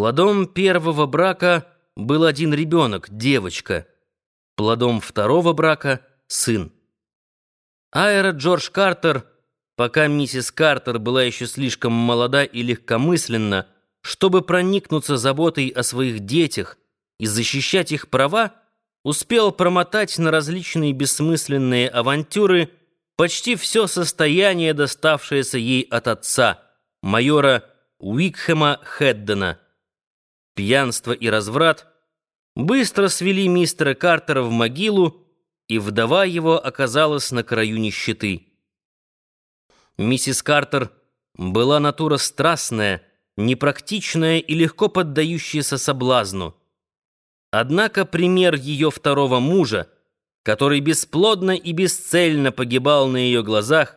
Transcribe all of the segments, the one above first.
Плодом первого брака был один ребенок, девочка. Плодом второго брака — сын. Айра Джордж Картер, пока миссис Картер была еще слишком молода и легкомысленна, чтобы проникнуться заботой о своих детях и защищать их права, успел промотать на различные бессмысленные авантюры почти все состояние, доставшееся ей от отца, майора Уикхэма Хеддена. Пьянство и разврат быстро свели мистера Картера в могилу, и вдова его оказалась на краю нищеты. Миссис Картер была натура страстная, непрактичная и легко поддающаяся соблазну. Однако пример ее второго мужа, который бесплодно и бесцельно погибал на ее глазах,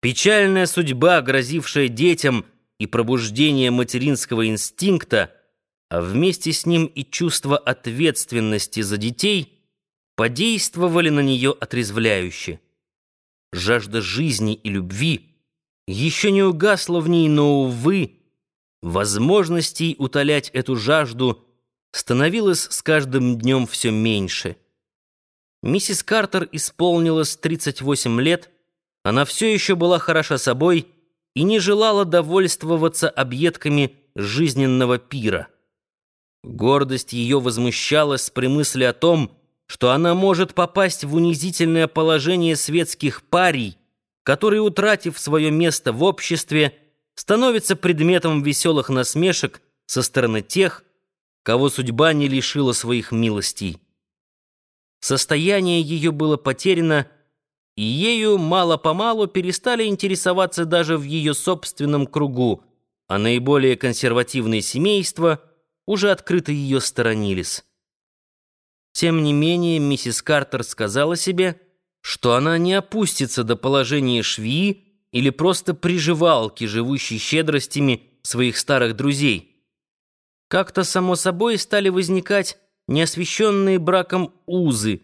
печальная судьба, грозившая детям и пробуждение материнского инстинкта, а вместе с ним и чувство ответственности за детей, подействовали на нее отрезвляюще. Жажда жизни и любви еще не угасла в ней, но, увы, возможностей утолять эту жажду становилось с каждым днем все меньше. Миссис Картер исполнилось 38 лет, она все еще была хороша собой и не желала довольствоваться объедками жизненного пира. Гордость ее возмущалась при мысли о том, что она может попасть в унизительное положение светских парий, которые, утратив свое место в обществе, становятся предметом веселых насмешек со стороны тех, кого судьба не лишила своих милостей. Состояние ее было потеряно, и ею мало-помалу перестали интересоваться даже в ее собственном кругу, а наиболее консервативные семейства уже открыто ее сторонились. Тем не менее, миссис Картер сказала себе, что она не опустится до положения швеи или просто приживалки, живущей щедростями своих старых друзей. Как-то само собой стали возникать неосвещенные браком узы,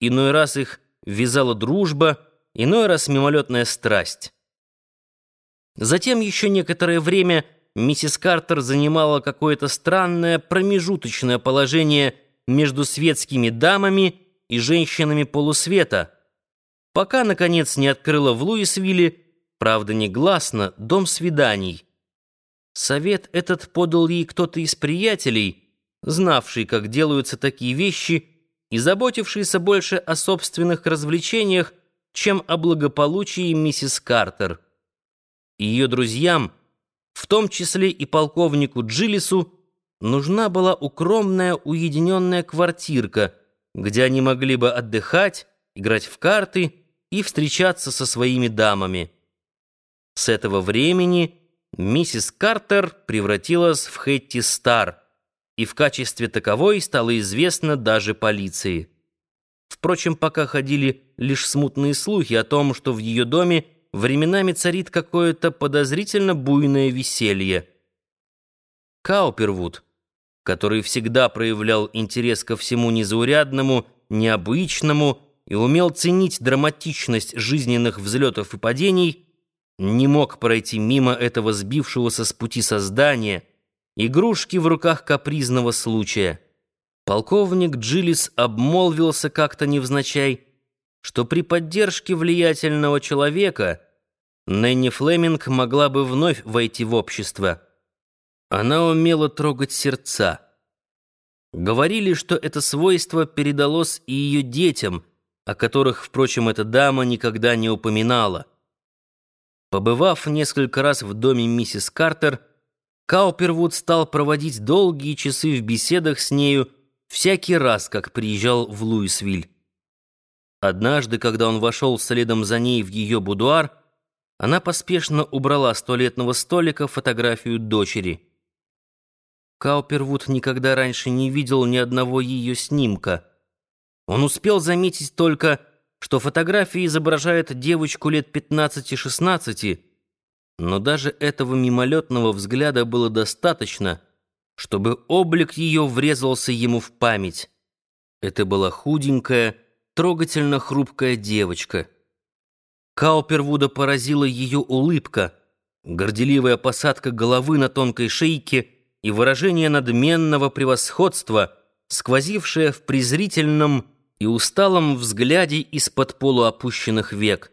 иной раз их вязала дружба, иной раз мимолетная страсть. Затем еще некоторое время миссис Картер занимала какое-то странное промежуточное положение между светскими дамами и женщинами полусвета, пока, наконец, не открыла в Луисвилле, правда негласно, дом свиданий. Совет этот подал ей кто-то из приятелей, знавший, как делаются такие вещи, и заботившийся больше о собственных развлечениях, чем о благополучии миссис Картер. Ее друзьям, в том числе и полковнику Джилису, нужна была укромная уединенная квартирка, где они могли бы отдыхать, играть в карты и встречаться со своими дамами. С этого времени миссис Картер превратилась в Хэтти Стар и в качестве таковой стала известна даже полиции. Впрочем, пока ходили лишь смутные слухи о том, что в ее доме временами царит какое-то подозрительно буйное веселье. Каупервуд, который всегда проявлял интерес ко всему незаурядному, необычному и умел ценить драматичность жизненных взлетов и падений, не мог пройти мимо этого сбившегося с пути создания, игрушки в руках капризного случая. Полковник Джилис обмолвился как-то невзначай, что при поддержке влиятельного человека Нэнни Флеминг могла бы вновь войти в общество. Она умела трогать сердца. Говорили, что это свойство передалось и ее детям, о которых, впрочем, эта дама никогда не упоминала. Побывав несколько раз в доме миссис Картер, Каупервуд стал проводить долгие часы в беседах с нею всякий раз, как приезжал в Луисвиль. Однажды, когда он вошел следом за ней в ее будуар, она поспешно убрала с туалетного столика фотографию дочери. Каупервуд никогда раньше не видел ни одного ее снимка. Он успел заметить только что фотография изображает девочку лет 15-16, но даже этого мимолетного взгляда было достаточно, чтобы облик ее врезался ему в память. Это была худенькая, трогательно хрупкая девочка. Каупервуда поразила ее улыбка, горделивая посадка головы на тонкой шейке и выражение надменного превосходства, сквозившее в презрительном и усталом взгляде из-под полуопущенных век.